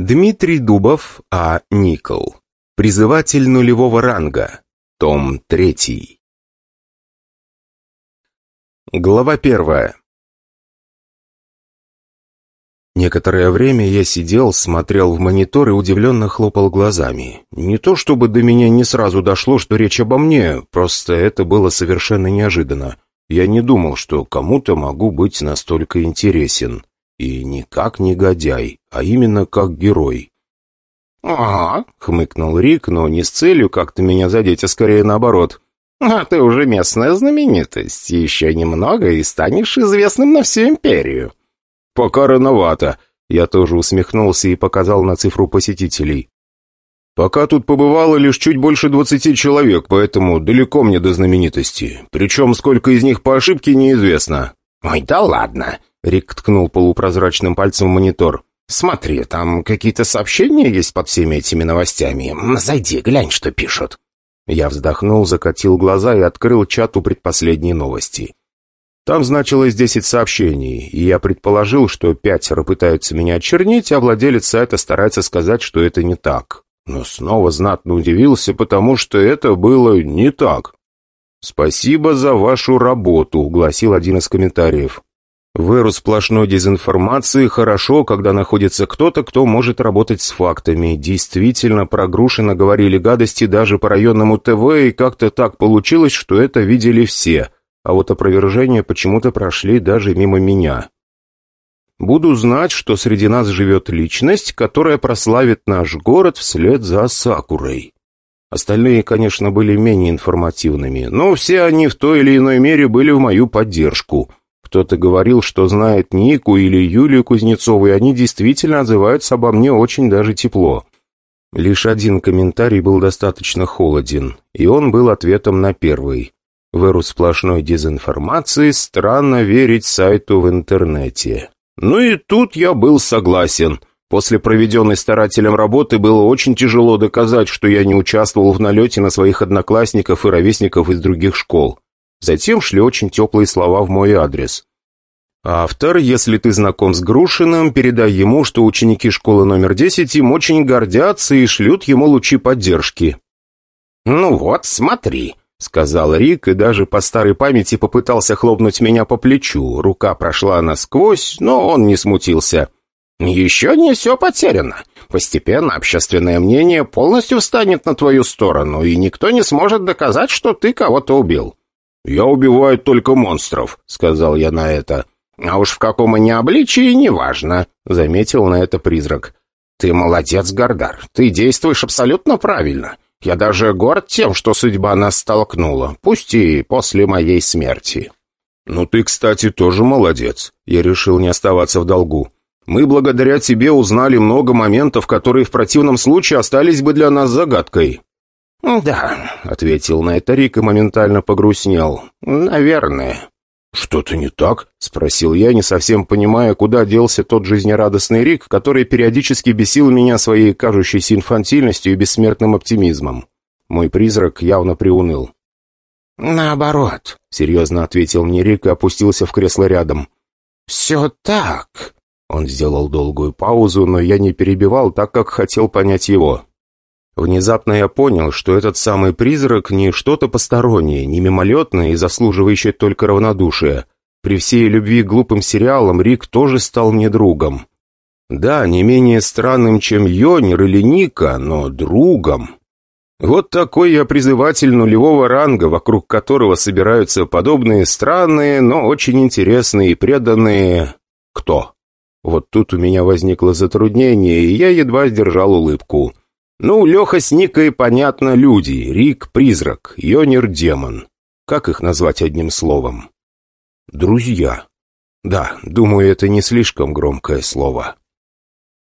Дмитрий Дубов, А. Никол. Призыватель нулевого ранга. Том 3. Глава первая. Некоторое время я сидел, смотрел в монитор и удивленно хлопал глазами. Не то чтобы до меня не сразу дошло, что речь обо мне, просто это было совершенно неожиданно. Я не думал, что кому-то могу быть настолько интересен. И не как негодяй, а именно как герой. «Ага», — хмыкнул Рик, но не с целью как-то меня задеть, а скорее наоборот. «А ты уже местная знаменитость. Еще немного и станешь известным на всю империю». «Пока рановато». Я тоже усмехнулся и показал на цифру посетителей. «Пока тут побывало лишь чуть больше двадцати человек, поэтому далеко мне до знаменитости. Причем сколько из них по ошибке неизвестно». «Ой, да ладно!» Рик ткнул полупрозрачным пальцем в монитор. «Смотри, там какие-то сообщения есть под всеми этими новостями. Зайди, глянь, что пишут». Я вздохнул, закатил глаза и открыл чат у предпоследней новости. Там значилось десять сообщений, и я предположил, что пятеро пытаются меня очернить, а владелец сайта старается сказать, что это не так. Но снова знатно удивился, потому что это было не так. «Спасибо за вашу работу», — гласил один из комментариев. В эру сплошной дезинформации хорошо, когда находится кто-то, кто может работать с фактами. Действительно, про Грушина говорили гадости даже по районному ТВ, и как-то так получилось, что это видели все. А вот опровержения почему-то прошли даже мимо меня. Буду знать, что среди нас живет личность, которая прославит наш город вслед за Сакурой. Остальные, конечно, были менее информативными, но все они в той или иной мере были в мою поддержку – кто-то говорил, что знает Нику или Юлию Кузнецову, и они действительно отзываются обо мне очень даже тепло. Лишь один комментарий был достаточно холоден, и он был ответом на первый. В эру сплошной дезинформации странно верить сайту в интернете. Ну и тут я был согласен. После проведенной старателем работы было очень тяжело доказать, что я не участвовал в налете на своих одноклассников и ровесников из других школ. Затем шли очень теплые слова в мой адрес. «Автор, если ты знаком с Грушиным, передай ему, что ученики школы номер 10 им очень гордятся и шлют ему лучи поддержки». «Ну вот, смотри», — сказал Рик, и даже по старой памяти попытался хлопнуть меня по плечу. Рука прошла насквозь, но он не смутился. «Еще не все потеряно. Постепенно общественное мнение полностью встанет на твою сторону, и никто не сможет доказать, что ты кого-то убил. «Я убиваю только монстров», — сказал я на это. «А уж в каком они обличии, неважно», — заметил на это призрак. «Ты молодец, Гардар. Ты действуешь абсолютно правильно. Я даже горд тем, что судьба нас столкнула, пусть и после моей смерти». «Ну ты, кстати, тоже молодец». Я решил не оставаться в долгу. «Мы благодаря тебе узнали много моментов, которые в противном случае остались бы для нас загадкой». «Да», — ответил на это Рик и моментально погрустнел. «Наверное». «Что-то не так?» — спросил я, не совсем понимая, куда делся тот жизнерадостный Рик, который периодически бесил меня своей кажущейся инфантильностью и бессмертным оптимизмом. Мой призрак явно приуныл. «Наоборот», — серьезно ответил мне Рик и опустился в кресло рядом. «Все так». Он сделал долгую паузу, но я не перебивал, так как хотел понять его. Внезапно я понял, что этот самый призрак не что-то постороннее, не мимолетное и заслуживающее только равнодушия. При всей любви к глупым сериалам Рик тоже стал мне другом. Да, не менее странным, чем Йонер или Ника, но другом. Вот такой я призыватель нулевого ранга, вокруг которого собираются подобные странные, но очень интересные и преданные... Кто? Вот тут у меня возникло затруднение, и я едва сдержал улыбку. Ну, Леха с Никой, понятно, люди. Рик — призрак, Йонер — демон. Как их назвать одним словом? Друзья. Да, думаю, это не слишком громкое слово.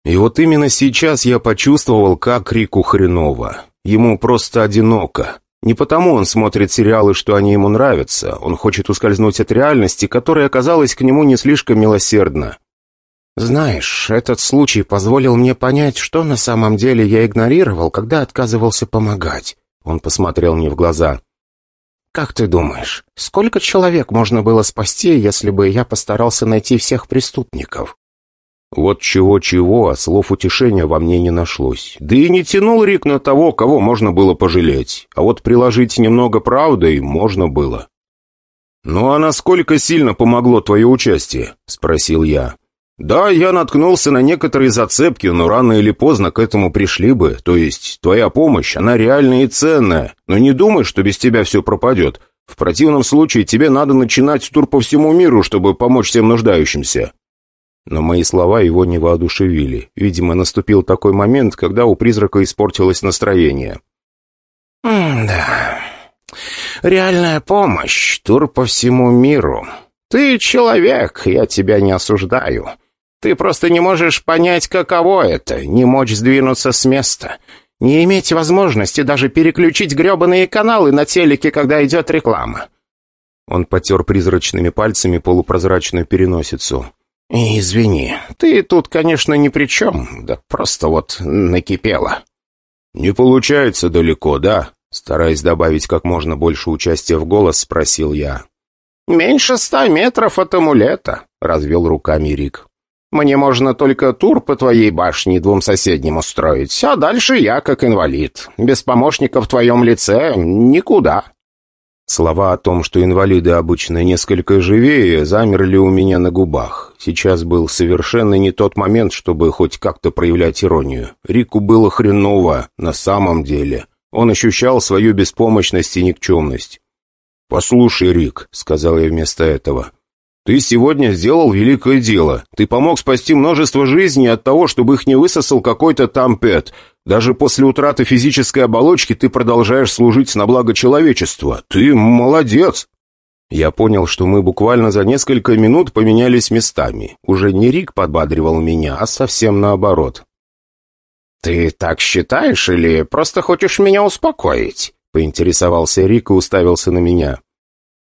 И вот именно сейчас я почувствовал, как Рику хреново. Ему просто одиноко. Не потому он смотрит сериалы, что они ему нравятся. Он хочет ускользнуть от реальности, которая оказалась к нему не слишком милосердна. «Знаешь, этот случай позволил мне понять, что на самом деле я игнорировал, когда отказывался помогать». Он посмотрел мне в глаза. «Как ты думаешь, сколько человек можно было спасти, если бы я постарался найти всех преступников?» Вот чего-чего, а слов утешения во мне не нашлось. Да и не тянул Рик на того, кого можно было пожалеть. А вот приложить немного правды можно было. «Ну а насколько сильно помогло твое участие?» — спросил я. «Да, я наткнулся на некоторые зацепки, но рано или поздно к этому пришли бы. То есть твоя помощь, она реальная и ценная. Но не думай, что без тебя все пропадет. В противном случае тебе надо начинать тур по всему миру, чтобы помочь всем нуждающимся». Но мои слова его не воодушевили. Видимо, наступил такой момент, когда у призрака испортилось настроение. «Да, реальная помощь, тур по всему миру. Ты человек, я тебя не осуждаю. Ты просто не можешь понять, каково это, не мочь сдвинуться с места, не иметь возможности даже переключить гребаные каналы на телеке, когда идет реклама». Он потер призрачными пальцами полупрозрачную переносицу. «Извини, ты тут, конечно, ни при чем, да просто вот накипело». «Не получается далеко, да?» Стараясь добавить как можно больше участия в голос, спросил я. «Меньше ста метров от амулета», — развел руками Рик. «Мне можно только тур по твоей башне двум соседним устроить, а дальше я как инвалид. Без помощника в твоем лице никуда». Слова о том, что инвалиды обычно несколько живее, замерли у меня на губах. Сейчас был совершенно не тот момент, чтобы хоть как-то проявлять иронию. Рику было хреново, на самом деле. Он ощущал свою беспомощность и никчемность. «Послушай, Рик», — сказал я вместо этого, — «ты сегодня сделал великое дело. Ты помог спасти множество жизней от того, чтобы их не высосал какой-то там Пэт. Даже после утраты физической оболочки ты продолжаешь служить на благо человечества. Ты молодец!» Я понял, что мы буквально за несколько минут поменялись местами. Уже не Рик подбадривал меня, а совсем наоборот. «Ты так считаешь или просто хочешь меня успокоить?» — поинтересовался Рик и уставился на меня.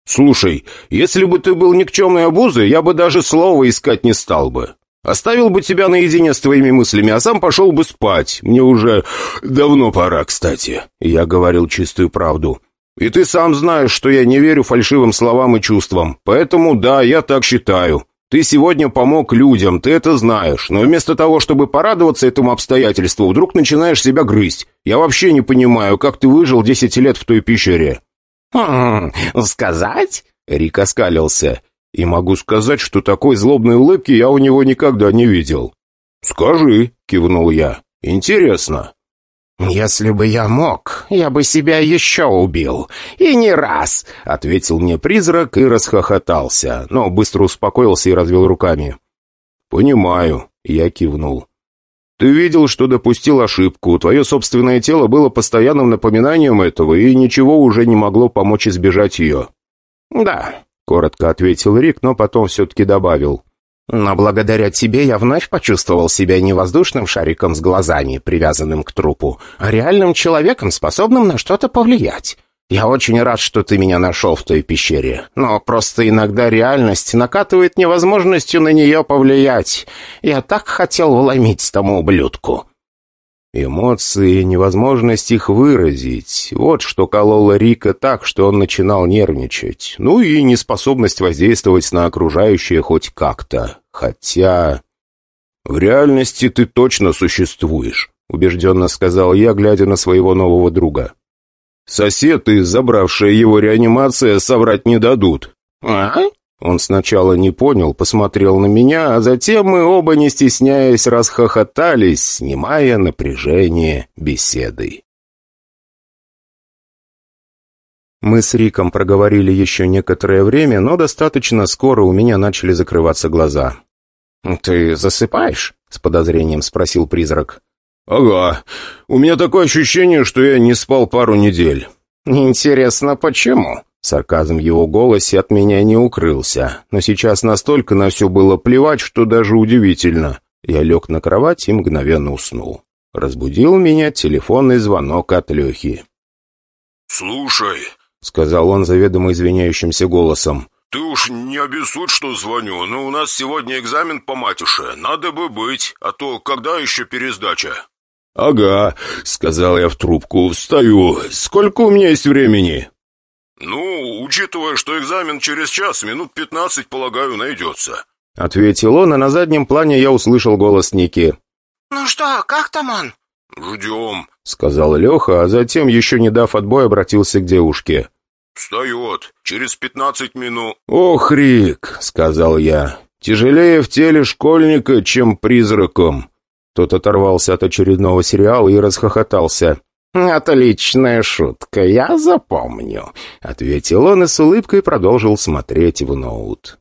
«Слушай, если бы ты был никчемной обузой, я бы даже слова искать не стал бы. Оставил бы тебя наедине с твоими мыслями, а сам пошел бы спать. Мне уже давно пора, кстати». Я говорил чистую правду. «И ты сам знаешь, что я не верю фальшивым словам и чувствам. Поэтому да, я так считаю. Ты сегодня помог людям, ты это знаешь. Но вместо того, чтобы порадоваться этому обстоятельству, вдруг начинаешь себя грызть. Я вообще не понимаю, как ты выжил десять лет в той пещере». «Хм, сказать?» — Рик оскалился. И могу сказать, что такой злобной улыбки я у него никогда не видел. «Скажи», — кивнул я. «Интересно». «Если бы я мог, я бы себя еще убил. И не раз», — ответил мне призрак и расхохотался, но быстро успокоился и развел руками. «Понимаю», — я кивнул. «Ты видел, что допустил ошибку. Твое собственное тело было постоянным напоминанием этого, и ничего уже не могло помочь избежать ее». «Да», Коротко ответил Рик, но потом все-таки добавил. «Но благодаря тебе я вновь почувствовал себя не воздушным шариком с глазами, привязанным к трупу, а реальным человеком, способным на что-то повлиять. Я очень рад, что ты меня нашел в той пещере, но просто иногда реальность накатывает невозможностью на нее повлиять. Я так хотел вломить тому ублюдку». Эмоции, невозможность их выразить. Вот что кололо Рика так, что он начинал нервничать. Ну и неспособность воздействовать на окружающее хоть как-то. Хотя... «В реальности ты точно существуешь», — убежденно сказал я, глядя на своего нового друга. «Сосед и забравшая его реанимация соврать не дадут». «А?» Он сначала не понял, посмотрел на меня, а затем мы оба, не стесняясь, расхохотались, снимая напряжение беседой. Мы с Риком проговорили еще некоторое время, но достаточно скоро у меня начали закрываться глаза. «Ты засыпаешь?» — с подозрением спросил призрак. «Ага. У меня такое ощущение, что я не спал пару недель». «Интересно, почему?» Сарказм в его голосе от меня не укрылся, но сейчас настолько на все было плевать, что даже удивительно. Я лег на кровать и мгновенно уснул. Разбудил меня телефонный звонок от Лехи. «Слушай», — сказал он заведомо извиняющимся голосом, — «ты уж не обессудь, что звоню, но у нас сегодня экзамен по матюше, надо бы быть, а то когда еще пересдача?» «Ага», — сказал я в трубку, — «встаю. Сколько у меня есть времени?» «Ну, учитывая, что экзамен через час, минут пятнадцать, полагаю, найдется». ответил он, а на заднем плане я услышал голос Ники. «Ну что, как там он?» «Ждем», — сказал Леха, а затем, еще не дав отбой, обратился к девушке. «Встает. Через пятнадцать минут». «Ох, Рик», — сказал я, — «тяжелее в теле школьника, чем призраком». Тот оторвался от очередного сериала и расхохотался. «Отличная шутка, я запомню», — ответил он и с улыбкой продолжил смотреть в ноут.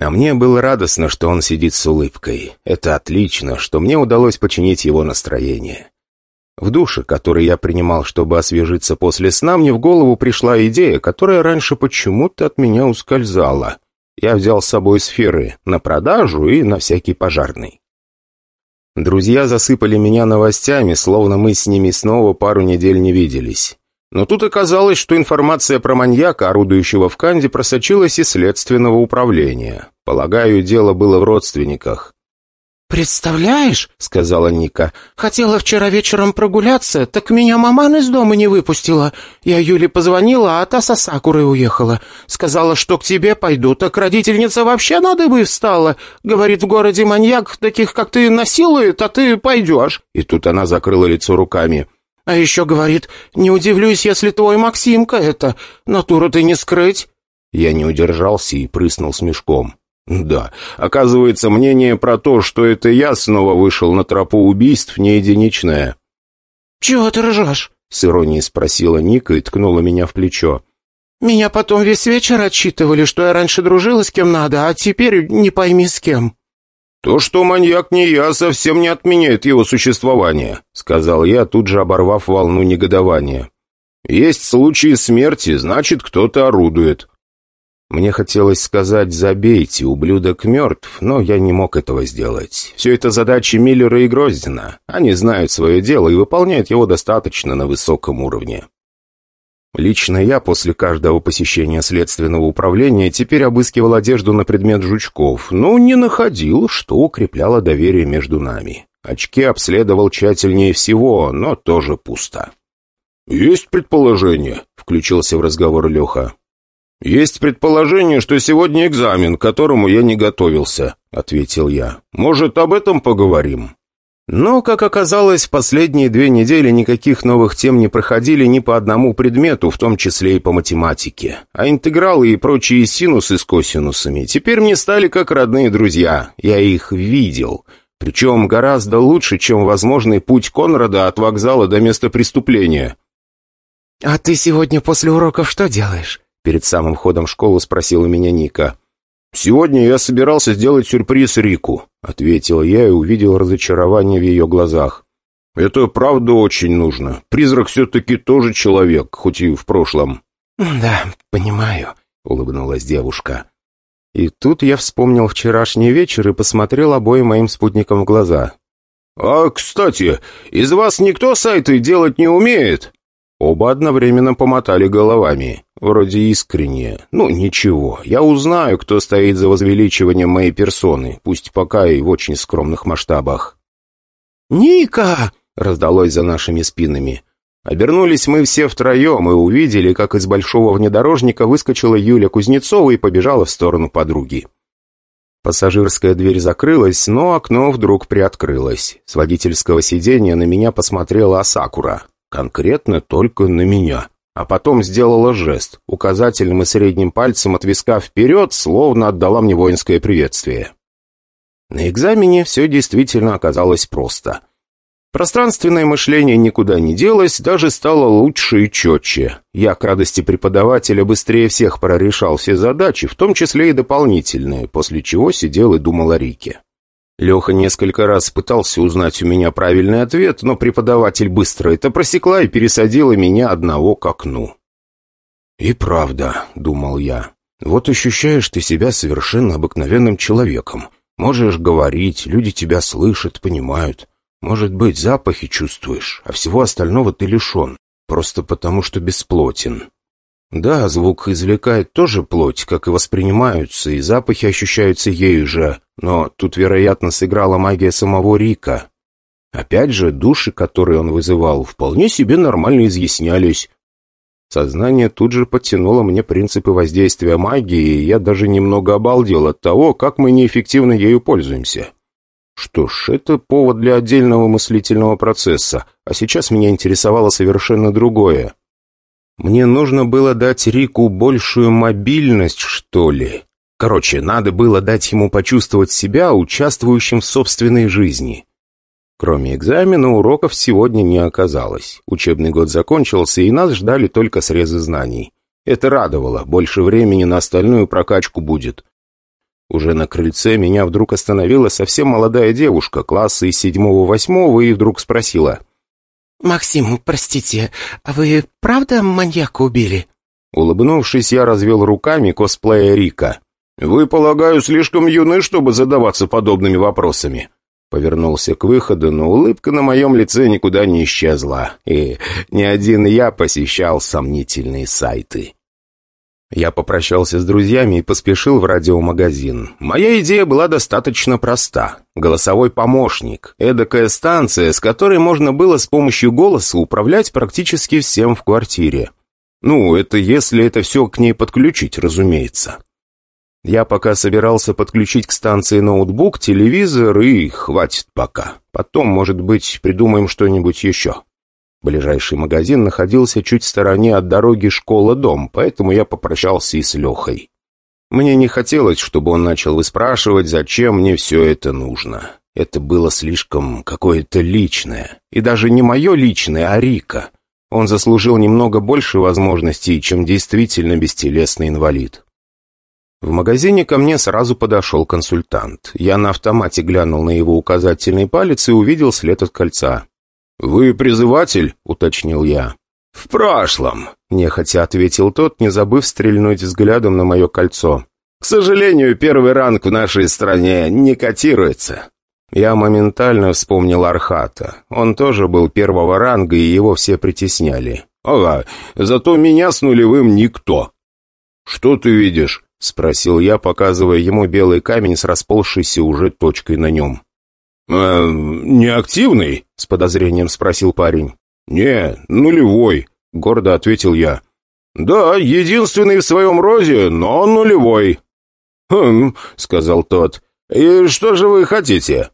А мне было радостно, что он сидит с улыбкой. Это отлично, что мне удалось починить его настроение. В душе, который я принимал, чтобы освежиться после сна, мне в голову пришла идея, которая раньше почему-то от меня ускользала. Я взял с собой сферы на продажу и на всякий пожарный. Друзья засыпали меня новостями, словно мы с ними снова пару недель не виделись. Но тут оказалось, что информация про маньяка, орудующего в Канде, просочилась из следственного управления. Полагаю, дело было в родственниках. «Представляешь», — сказала Ника, — «хотела вчера вечером прогуляться, так меня маман из дома не выпустила. Я Юле позвонила, а та со Сакурой уехала. Сказала, что к тебе пойду, так родительница вообще на дыбы встала. Говорит, в городе маньяк, таких как ты, насилует, а ты пойдешь». И тут она закрыла лицо руками. А еще говорит, не удивлюсь, если твой Максимка это. Натуру ты не скрыть. Я не удержался и прыснул с мешком. Да, оказывается, мнение про то, что это я снова вышел на тропу убийств, не единичное. «Чего ты ржешь?» — с иронией спросила Ника и ткнула меня в плечо. «Меня потом весь вечер отчитывали, что я раньше дружила с кем надо, а теперь не пойми с кем». «То, что маньяк не я, совсем не отменяет его существование», — сказал я, тут же оборвав волну негодования. «Есть случаи смерти, значит, кто-то орудует». Мне хотелось сказать «забейте, ублюдок мертв», но я не мог этого сделать. Все это задачи Миллера и Гроздина. Они знают свое дело и выполняют его достаточно на высоком уровне. Лично я после каждого посещения следственного управления теперь обыскивал одежду на предмет жучков, но не находил, что укрепляло доверие между нами. Очки обследовал тщательнее всего, но тоже пусто. «Есть предположение», — включился в разговор Леха. «Есть предположение, что сегодня экзамен, к которому я не готовился», — ответил я. «Может, об этом поговорим?» Но, как оказалось, последние две недели никаких новых тем не проходили ни по одному предмету, в том числе и по математике. А интегралы и прочие синусы с косинусами теперь мне стали как родные друзья. Я их видел. Причем гораздо лучше, чем возможный путь Конрада от вокзала до места преступления. «А ты сегодня после уроков что делаешь?» Перед самым входом в школу спросила меня Ника. «Сегодня я собирался сделать сюрприз Рику», — ответил я и увидел разочарование в ее глазах. «Это правда очень нужно. Призрак все-таки тоже человек, хоть и в прошлом». «Да, понимаю», — улыбнулась девушка. И тут я вспомнил вчерашний вечер и посмотрел обоим моим спутникам в глаза. «А, кстати, из вас никто сайты делать не умеет?» Оба одновременно помотали головами. Вроде искренне. Ну, ничего. Я узнаю, кто стоит за возвеличиванием моей персоны, пусть пока и в очень скромных масштабах. «Ника!» — раздалось за нашими спинами. Обернулись мы все втроем и увидели, как из большого внедорожника выскочила Юля Кузнецова и побежала в сторону подруги. Пассажирская дверь закрылась, но окно вдруг приоткрылось. С водительского сиденья на меня посмотрела Асакура. Конкретно только на меня. А потом сделала жест, указательным и средним пальцем от виска вперед, словно отдала мне воинское приветствие. На экзамене все действительно оказалось просто. Пространственное мышление никуда не делось, даже стало лучше и четче. Я, к радости преподавателя, быстрее всех прорешал все задачи, в том числе и дополнительные, после чего сидел и думал о Рике. Леха несколько раз пытался узнать у меня правильный ответ, но преподаватель быстро это просекла и пересадила меня одного к окну. «И правда», — думал я, — «вот ощущаешь ты себя совершенно обыкновенным человеком. Можешь говорить, люди тебя слышат, понимают. Может быть, запахи чувствуешь, а всего остального ты лишен, просто потому что бесплотен. Да, звук извлекает тоже плоть, как и воспринимаются, и запахи ощущаются ею же, но тут, вероятно, сыграла магия самого Рика. Опять же, души, которые он вызывал, вполне себе нормально изъяснялись. Сознание тут же подтянуло мне принципы воздействия магии, и я даже немного обалдел от того, как мы неэффективно ею пользуемся. Что ж, это повод для отдельного мыслительного процесса, а сейчас меня интересовало совершенно другое. Мне нужно было дать Рику большую мобильность, что ли. Короче, надо было дать ему почувствовать себя участвующим в собственной жизни. Кроме экзамена, уроков сегодня не оказалось. Учебный год закончился, и нас ждали только срезы знаний. Это радовало, больше времени на остальную прокачку будет. Уже на крыльце меня вдруг остановила совсем молодая девушка, класса из седьмого-восьмого, и вдруг спросила. «Максим, простите, а вы правда маньяка убили?» Улыбнувшись, я развел руками косплея Рика. «Вы, полагаю, слишком юны, чтобы задаваться подобными вопросами?» Повернулся к выходу, но улыбка на моем лице никуда не исчезла, и не один я посещал сомнительные сайты. Я попрощался с друзьями и поспешил в радиомагазин. Моя идея была достаточно проста. Голосовой помощник. Эдакая станция, с которой можно было с помощью голоса управлять практически всем в квартире. Ну, это если это все к ней подключить, разумеется. Я пока собирался подключить к станции ноутбук, телевизор и хватит пока. Потом, может быть, придумаем что-нибудь еще. Ближайший магазин находился чуть в стороне от дороги школа-дом, поэтому я попрощался и с Лехой. Мне не хотелось, чтобы он начал выспрашивать, зачем мне все это нужно. Это было слишком какое-то личное. И даже не мое личное, а Рика. Он заслужил немного больше возможностей, чем действительно бестелесный инвалид. В магазине ко мне сразу подошел консультант. Я на автомате глянул на его указательный палец и увидел след от кольца. «Вы призыватель?» — уточнил я. «В прошлом», — нехотя ответил тот, не забыв стрельнуть взглядом на мое кольцо. «К сожалению, первый ранг в нашей стране не котируется». Я моментально вспомнил Архата. Он тоже был первого ранга, и его все притесняли. «Ага, зато меня с нулевым никто». «Что ты видишь?» — спросил я, показывая ему белый камень с расползшейся уже точкой на нем. «Э, «Неактивный?» — с подозрением спросил парень. «Не, нулевой», — гордо ответил я. «Да, единственный в своем роде, но нулевой». «Хм», — сказал тот. «И что же вы хотите?»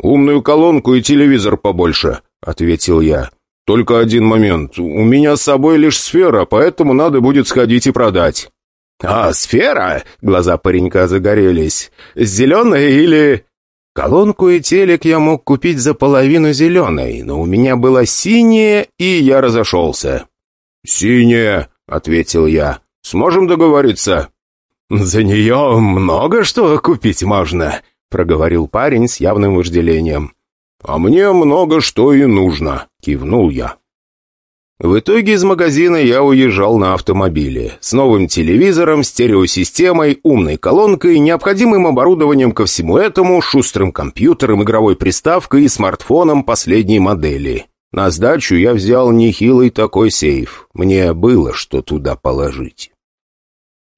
«Умную колонку и телевизор побольше», — ответил я. «Только один момент. У меня с собой лишь сфера, поэтому надо будет сходить и продать». «А, сфера?» — глаза паренька загорелись. «Зеленая или...» Колонку и телек я мог купить за половину зеленой, но у меня была синяя, и я разошелся. «Синяя», — ответил я. «Сможем договориться?» «За нее много что купить можно», — проговорил парень с явным вожделением. «А мне много что и нужно», — кивнул я. В итоге из магазина я уезжал на автомобиле. С новым телевизором, стереосистемой, умной колонкой, необходимым оборудованием ко всему этому, шустрым компьютером, игровой приставкой и смартфоном последней модели. На сдачу я взял нехилый такой сейф. Мне было что туда положить.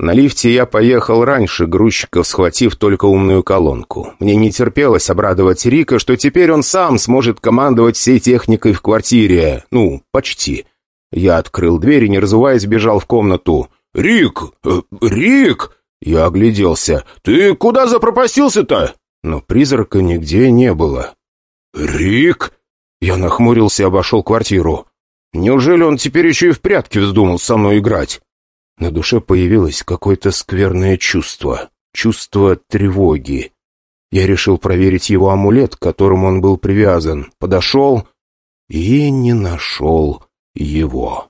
На лифте я поехал раньше грузчиков, схватив только умную колонку. Мне не терпелось обрадовать Рика, что теперь он сам сможет командовать всей техникой в квартире. Ну, почти. Я открыл дверь и, не разуваясь, бежал в комнату. «Рик! Э, Рик!» Я огляделся. «Ты куда запропастился-то?» Но призрака нигде не было. «Рик?» Я нахмурился и обошел квартиру. Неужели он теперь еще и в прятки вздумал со мной играть? На душе появилось какое-то скверное чувство. Чувство тревоги. Я решил проверить его амулет, к которому он был привязан. Подошел и не нашел его.